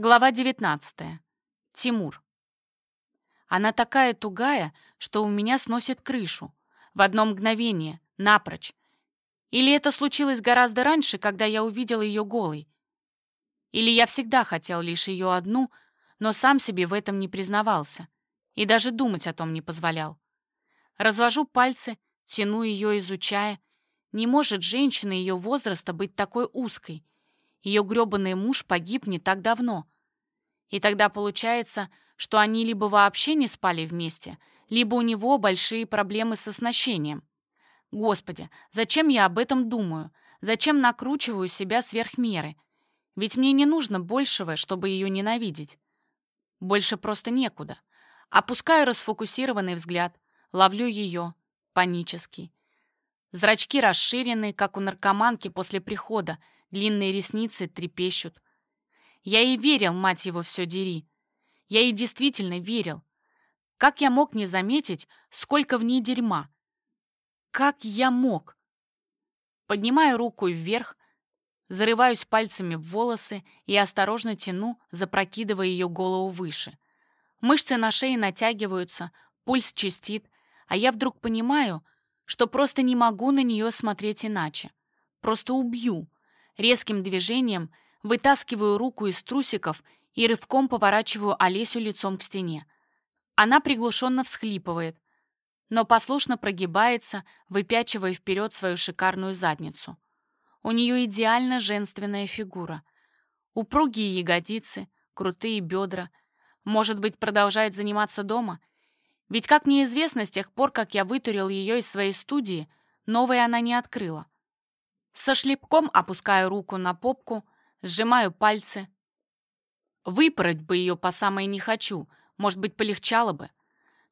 Глава 19. Тимур. Она такая тугая, что у меня сносит крышу. В одно мгновение, напрочь. Или это случилось гораздо раньше, когда я увидел ее голой. Или я всегда хотел лишь ее одну, но сам себе в этом не признавался. И даже думать о том не позволял. Развожу пальцы, тяну ее, изучая. Не может женщина ее возраста быть такой узкой — ее грёбаный муж погиб не так давно. И тогда получается, что они либо вообще не спали вместе, либо у него большие проблемы с оснащением. Господи, зачем я об этом думаю? Зачем накручиваю себя сверх меры? Ведь мне не нужно большего, чтобы ее ненавидеть. Больше просто некуда. Опускаю расфокусированный взгляд, ловлю ее, панический. Зрачки расширены, как у наркоманки после прихода, длинные ресницы трепещут. Я ей верил, мать его, все дери. Я ей действительно верил. Как я мог не заметить, сколько в ней дерьма? Как я мог? Поднимаю руку вверх, зарываюсь пальцами в волосы и осторожно тяну, запрокидывая ее голову выше. Мышцы на шее натягиваются, пульс чистит, а я вдруг понимаю, что просто не могу на нее смотреть иначе. Просто убью, Резким движением вытаскиваю руку из трусиков и рывком поворачиваю Олесю лицом к стене. Она приглушенно всхлипывает, но послушно прогибается, выпячивая вперед свою шикарную задницу. У нее идеально женственная фигура. Упругие ягодицы, крутые бедра. Может быть, продолжает заниматься дома? Ведь, как мне известно, с тех пор, как я вытурил ее из своей студии, новой она не открыла. Со шлепком опускаю руку на попку, сжимаю пальцы. Выпороть бы ее по самой не хочу, может быть, полегчало бы.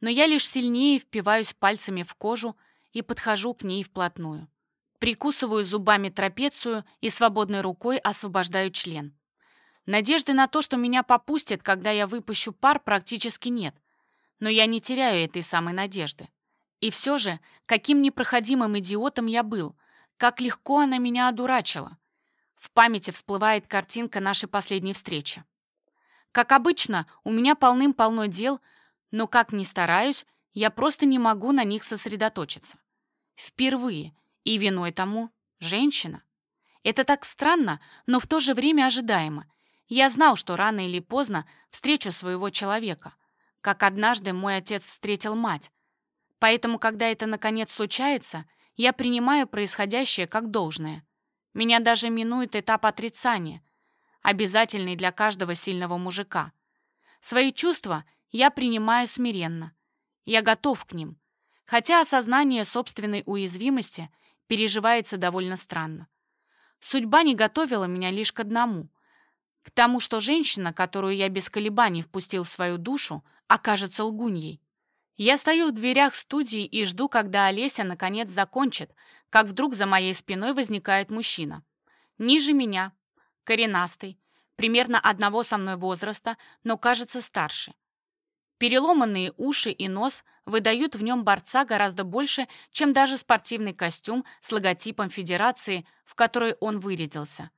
Но я лишь сильнее впиваюсь пальцами в кожу и подхожу к ней вплотную. Прикусываю зубами трапецию и свободной рукой освобождаю член. Надежды на то, что меня попустят, когда я выпущу пар, практически нет. Но я не теряю этой самой надежды. И все же, каким непроходимым идиотом я был — как легко она меня одурачила. В памяти всплывает картинка нашей последней встречи. Как обычно, у меня полным-полно дел, но как ни стараюсь, я просто не могу на них сосредоточиться. Впервые, и виной тому женщина. Это так странно, но в то же время ожидаемо. Я знал, что рано или поздно встречу своего человека, как однажды мой отец встретил мать. Поэтому, когда это наконец случается, я принимаю происходящее как должное. Меня даже минует этап отрицания, обязательный для каждого сильного мужика. Свои чувства я принимаю смиренно. Я готов к ним, хотя осознание собственной уязвимости переживается довольно странно. Судьба не готовила меня лишь к одному — к тому, что женщина, которую я без колебаний впустил в свою душу, окажется лгуньей. Я стою в дверях студии и жду, когда Олеся наконец закончит, как вдруг за моей спиной возникает мужчина. Ниже меня, коренастый, примерно одного со мной возраста, но кажется старше. Переломанные уши и нос выдают в нем борца гораздо больше, чем даже спортивный костюм с логотипом федерации, в которой он вырядился.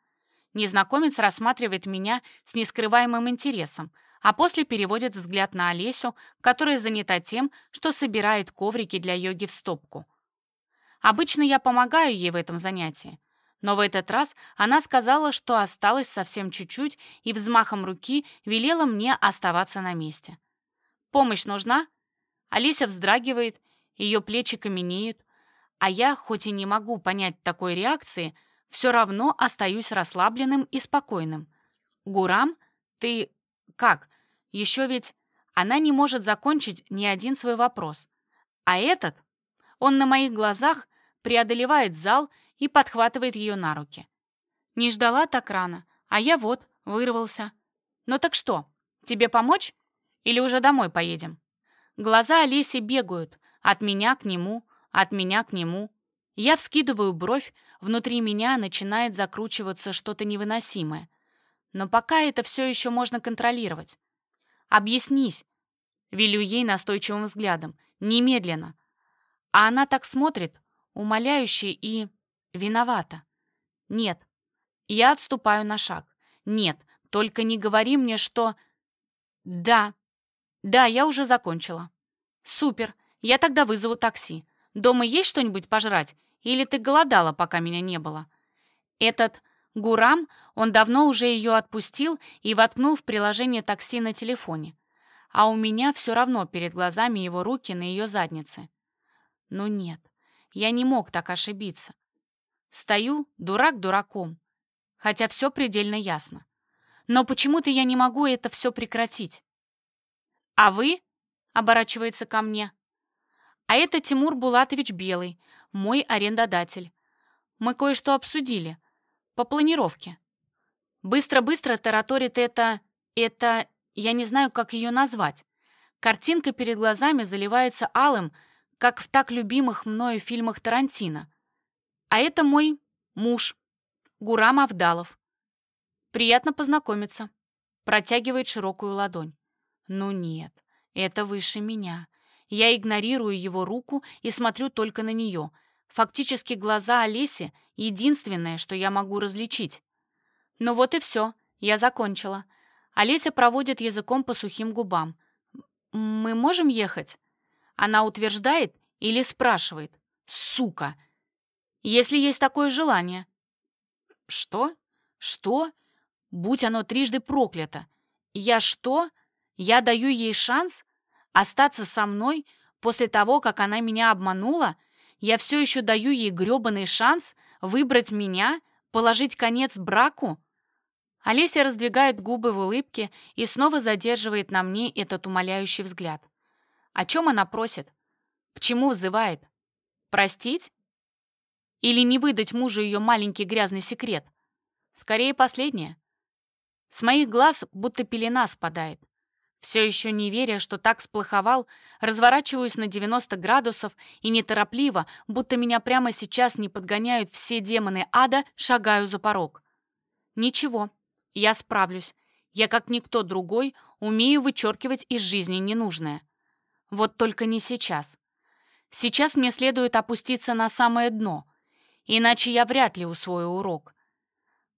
Незнакомец рассматривает меня с нескрываемым интересом — а после переводит взгляд на Олесю, которая занята тем, что собирает коврики для йоги в стопку. Обычно я помогаю ей в этом занятии, но в этот раз она сказала, что осталось совсем чуть-чуть и взмахом руки велела мне оставаться на месте. «Помощь нужна?» Олеся вздрагивает, ее плечи каменеют, а я, хоть и не могу понять такой реакции, все равно остаюсь расслабленным и спокойным. «Гурам, ты как? Еще ведь она не может закончить ни один свой вопрос. А этот, он на моих глазах преодолевает зал и подхватывает ее на руки. Не ждала так рано, а я вот, вырвался. Ну так что, тебе помочь? Или уже домой поедем? Глаза Олеси бегают, от меня к нему, от меня к нему. Я вскидываю бровь, внутри меня начинает закручиваться что-то невыносимое. Но пока это все еще можно контролировать. Объяснись. Велю ей настойчивым взглядом. Немедленно. А она так смотрит, умоляюще и... виновата. Нет. Я отступаю на шаг. Нет, Только не говори мне, что... Да, да, я уже закончила. Супер, я тогда вызову такси. Дома есть что-нибудь пожрать? Или ты голодала, пока меня не было? Этот Гурам, он давно уже ее отпустил и воткнул в приложение такси на телефоне. А у меня все равно перед глазами его руки на ее заднице. Но нет, я не мог так ошибиться. Стою, дурак дураком, хотя все предельно ясно. Но почему-то я не могу это все прекратить. «А вы?» — оборачивается ко мне. «А это Тимур Булатович Белый, мой арендодатель. Мы кое-что обсудили. По планировке. Быстро-быстро тараторит это... Это... Я не знаю, как ее назвать. Картинка перед глазами заливается алым, как в так любимых мною фильмах Тарантино. А это мой муж, Гурам Авдалов. Приятно познакомиться. Протягивает широкую ладонь. Ну нет, это выше меня. Я игнорирую его руку и смотрю только на нее. Фактически глаза Олеси — единственное, что я могу различить. Ну вот и все, я закончила. Олеся проводит языком по сухим губам. «Мы можем ехать?» Она утверждает или спрашивает. «Сука!» «Если есть такое желание». «Что? Что? Будь оно трижды проклято! Я что? Я даю ей шанс остаться со мной после того, как она меня обманула? Я все еще даю ей гребаный шанс выбрать меня, положить конец браку?» Олеся раздвигает губы в улыбке и снова задерживает на мне этот умоляющий взгляд. О чем она просит? К чему взывает? Простить? Или не выдать мужу ее маленький грязный секрет? Скорее последнее. С моих глаз будто пелена спадает. Все еще не веря, что так сплоховал, разворачиваюсь на 90 градусов и неторопливо, будто меня прямо сейчас не подгоняют все демоны ада, шагаю за порог. Ничего, я справлюсь. Я, как никто другой, умею вычеркивать из жизни ненужное. Вот только не сейчас. Сейчас мне следует опуститься на самое дно, иначе я вряд ли усвою урок.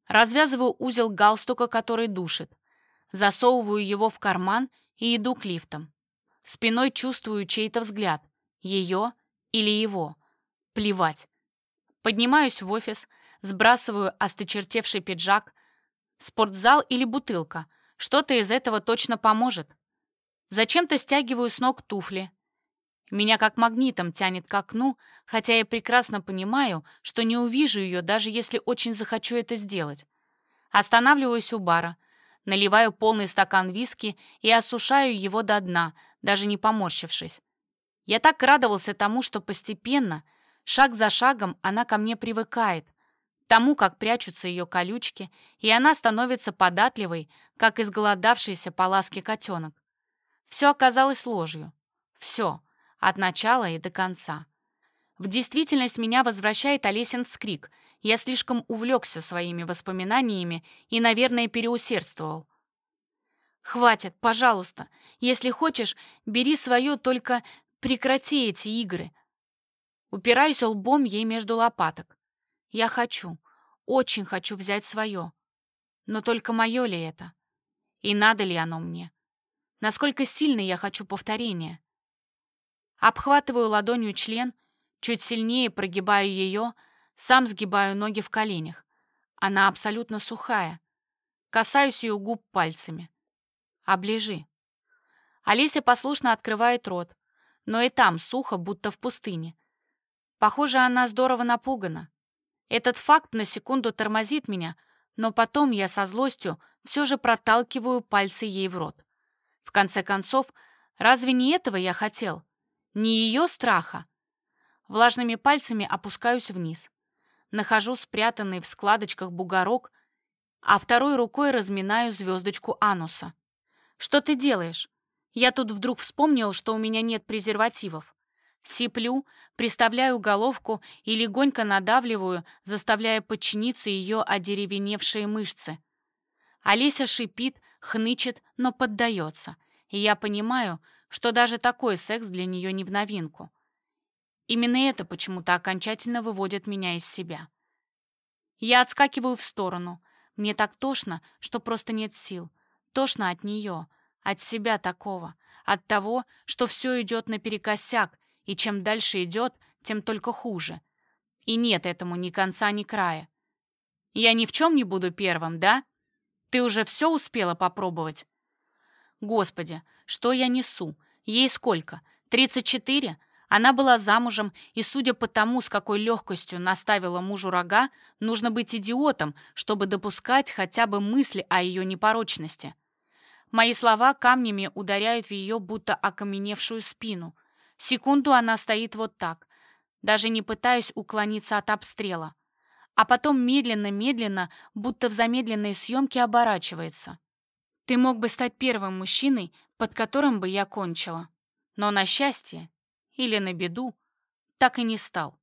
Развязываю узел галстука, который душит. Засовываю его в карман и иду к лифтам. Спиной чувствую чей-то взгляд. Ее или его. Плевать. Поднимаюсь в офис, сбрасываю осточертевший пиджак, Спортзал или бутылка. Что-то из этого точно поможет. Зачем-то стягиваю с ног туфли. Меня как магнитом тянет к окну, хотя я прекрасно понимаю, что не увижу ее, даже если очень захочу это сделать. Останавливаюсь у бара, наливаю полный стакан виски и осушаю его до дна, даже не поморщившись. Я так радовался тому, что постепенно, шаг за шагом, она ко мне привыкает, тому, как прячутся ее колючки, и она становится податливой, как изголодавшийся по ласке котенок. Все оказалось ложью. Все, от начала и до конца. В действительность меня возвращает Олесин вскрик. Я слишком увлекся своими воспоминаниями и, наверное, переусердствовал. «Хватит, пожалуйста. Если хочешь, бери свое, только прекрати эти игры». Упираюсь лбом ей между лопаток. Я хочу, очень хочу взять свое. Но только мое ли это? И надо ли оно мне? Насколько сильно я хочу повторения? Обхватываю ладонью член, чуть сильнее прогибаю ее, сам сгибаю ноги в коленях. Она абсолютно сухая. Касаюсь ее губ пальцами. Оближи. Алися послушно открывает рот, но и там сухо, будто в пустыне. Похоже, она здорово напугана. Этот факт на секунду тормозит меня, но потом я со злостью все же проталкиваю пальцы ей в рот. В конце концов, разве не этого я хотел? Не ее страха? Влажными пальцами опускаюсь вниз. Нахожу спрятанный в складочках бугорок, а второй рукой разминаю звездочку ануса. «Что ты делаешь?» Я тут вдруг вспомнил, что у меня нет презервативов. Сиплю, приставляю головку и легонько надавливаю, заставляя подчиниться ее одеревеневшие мышцы. Олеся шипит, хнычет, но поддается, и я понимаю, что даже такой секс для нее не в новинку. Именно это почему-то окончательно выводит меня из себя. Я отскакиваю в сторону. Мне так тошно, что просто нет сил. Тошно от нее, от себя такого, от того, что все идет наперекосяк, и чем дальше идет, тем только хуже. И нет этому ни конца, ни края. Я ни в чем не буду первым, да? Ты уже все успела попробовать? Господи, что я несу? Ей сколько? Тридцать четыре? Она была замужем, и, судя по тому, с какой легкостью наставила мужу рога, нужно быть идиотом, чтобы допускать хотя бы мысли о ее непорочности. Мои слова камнями ударяют в ее будто окаменевшую спину. Секунду она стоит вот так, даже не пытаясь уклониться от обстрела. А потом медленно-медленно, будто в замедленной съемке, оборачивается. Ты мог бы стать первым мужчиной, под которым бы я кончила. Но на счастье или на беду, так и не стал.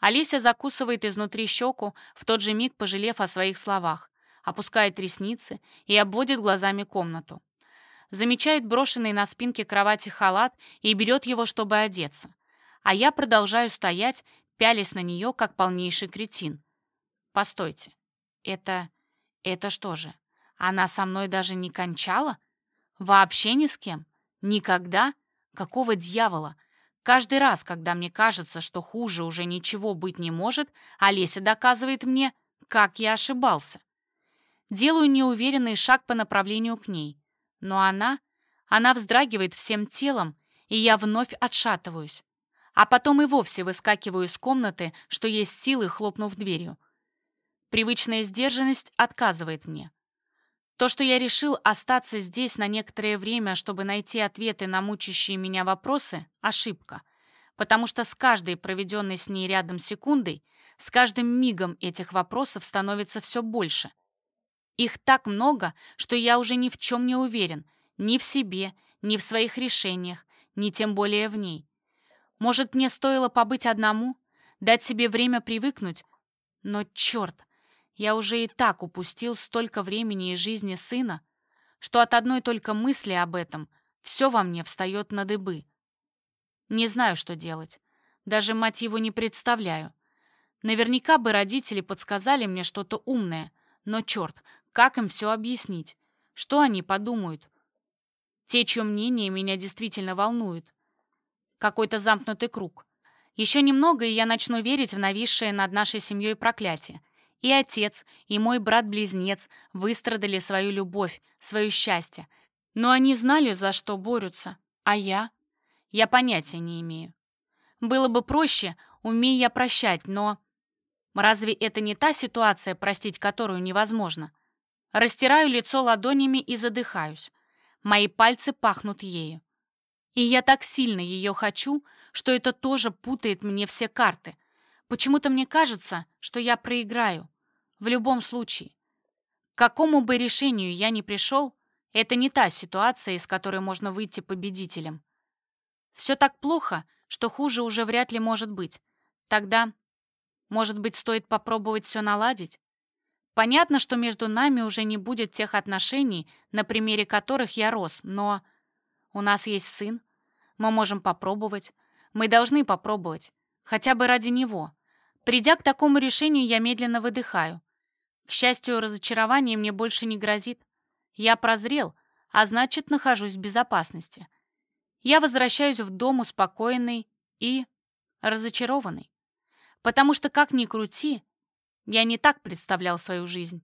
Олеся закусывает изнутри щеку, в тот же миг пожалев о своих словах, опускает ресницы и обводит глазами комнату. Замечает брошенный на спинке кровати халат и берет его, чтобы одеться. А я продолжаю стоять, пялясь на нее, как полнейший кретин. Постойте, это... это что же? Она со мной даже не кончала? Вообще ни с кем? Никогда? Какого дьявола? Каждый раз, когда мне кажется, что хуже уже ничего быть не может, Олеся доказывает мне, как я ошибался. Делаю неуверенный шаг по направлению к ней. Но она... Она вздрагивает всем телом, и я вновь отшатываюсь. А потом и вовсе выскакиваю из комнаты, что есть силы, хлопнув дверью. Привычная сдержанность отказывает мне. То, что я решил остаться здесь на некоторое время, чтобы найти ответы на мучащие меня вопросы — ошибка. Потому что с каждой проведенной с ней рядом секундой, с каждым мигом этих вопросов становится все больше. Их так много, что я уже ни в чем не уверен, ни в себе, ни в своих решениях, ни тем более в ней. Может, мне стоило побыть одному, дать себе время привыкнуть? Но черт, я уже и так упустил столько времени и жизни сына, что от одной только мысли об этом все во мне встает на дыбы. Не знаю, что делать. Даже мать его не представляю. Наверняка бы родители подсказали мне что-то умное, но черт, как им все объяснить? Что они подумают? Те, чье мнение меня действительно волнует. Какой-то замкнутый круг. Еще немного, и я начну верить в нависшее над нашей семьей проклятие. И отец, и мой брат-близнец выстрадали свою любовь, свое счастье. Но они знали, за что борются. А я? Я понятия не имею. Было бы проще, умея я прощать, но... Разве это не та ситуация, простить которую невозможно? Растираю лицо ладонями и задыхаюсь. Мои пальцы пахнут ею. И я так сильно ее хочу, что это тоже путает мне все карты. Почему-то мне кажется, что я проиграю. В любом случае. К какому бы решению я ни пришел, это не та ситуация, из которой можно выйти победителем. Все так плохо, что хуже уже вряд ли может быть. Тогда, может быть, стоит попробовать все наладить? Понятно, что между нами уже не будет тех отношений, на примере которых я рос, но у нас есть сын. Мы можем попробовать. Мы должны попробовать. Хотя бы ради него. Придя к такому решению, я медленно выдыхаю. К счастью, разочарование мне больше не грозит. Я прозрел, а значит, нахожусь в безопасности. Я возвращаюсь в дом успокоенный и разочарованный. Потому что, как ни крути, я не так представлял свою жизнь.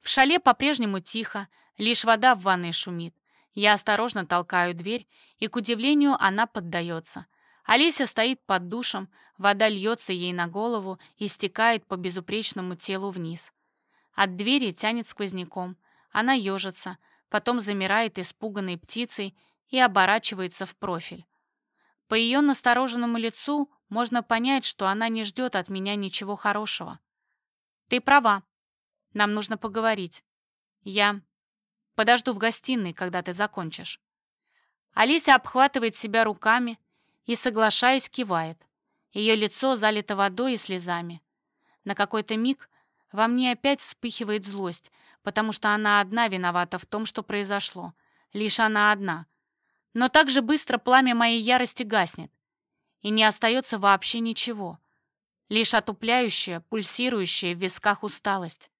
В шале по-прежнему тихо, лишь вода в ванной шумит. Я осторожно толкаю дверь, и, к удивлению, она поддается. Олеся стоит под душем, вода льется ей на голову и стекает по безупречному телу вниз. От двери тянет сквозняком. Она ежится, потом замирает испуганной птицей и оборачивается в профиль. По ее настороженному лицу можно понять, что она не ждет от меня ничего хорошего. «Ты права. Нам нужно поговорить. Я подожду в гостиной, когда ты закончишь». Алися обхватывает себя руками и, соглашаясь, кивает. Ее лицо залито водой и слезами. На какой-то миг во мне опять вспыхивает злость, потому что она одна виновата в том, что произошло. Лишь она одна. Но так же быстро пламя моей ярости гаснет. И не остается вообще ничего. Лишь отупляющая, пульсирующая в висках усталость.